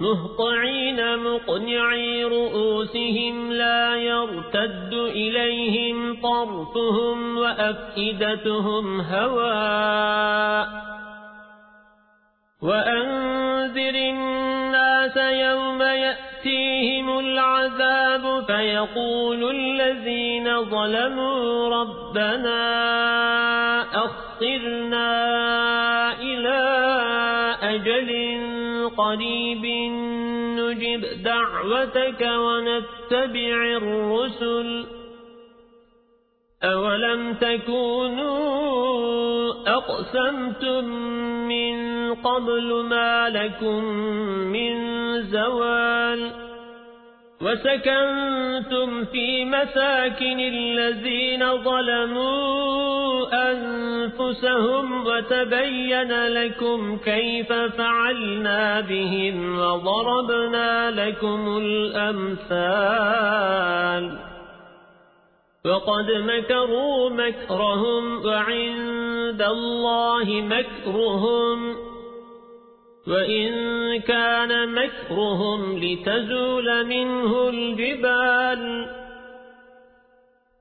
مهطعين مقنعي رؤوسهم لا يرتد إليهم طرفهم وأفئدتهم هواء وأنذر الناس يوم يأتيهم العذاب فيقول الذين ظلموا ربنا أخطرنا إلى أجل قريب نجب دعوتك ونتبع الرسل. أولم تكونوا أقسمتم من قبل ما لكم من زوال؟ وسكنتم في مساكن الذين ظلموا أنفسهم وتبين لكم كيف فعلنا بهم وضربنا لكم الأمثال وقد مكروا مكرهم وعند الله مكرهم وإن كان مكرهم لتزول منه الجبال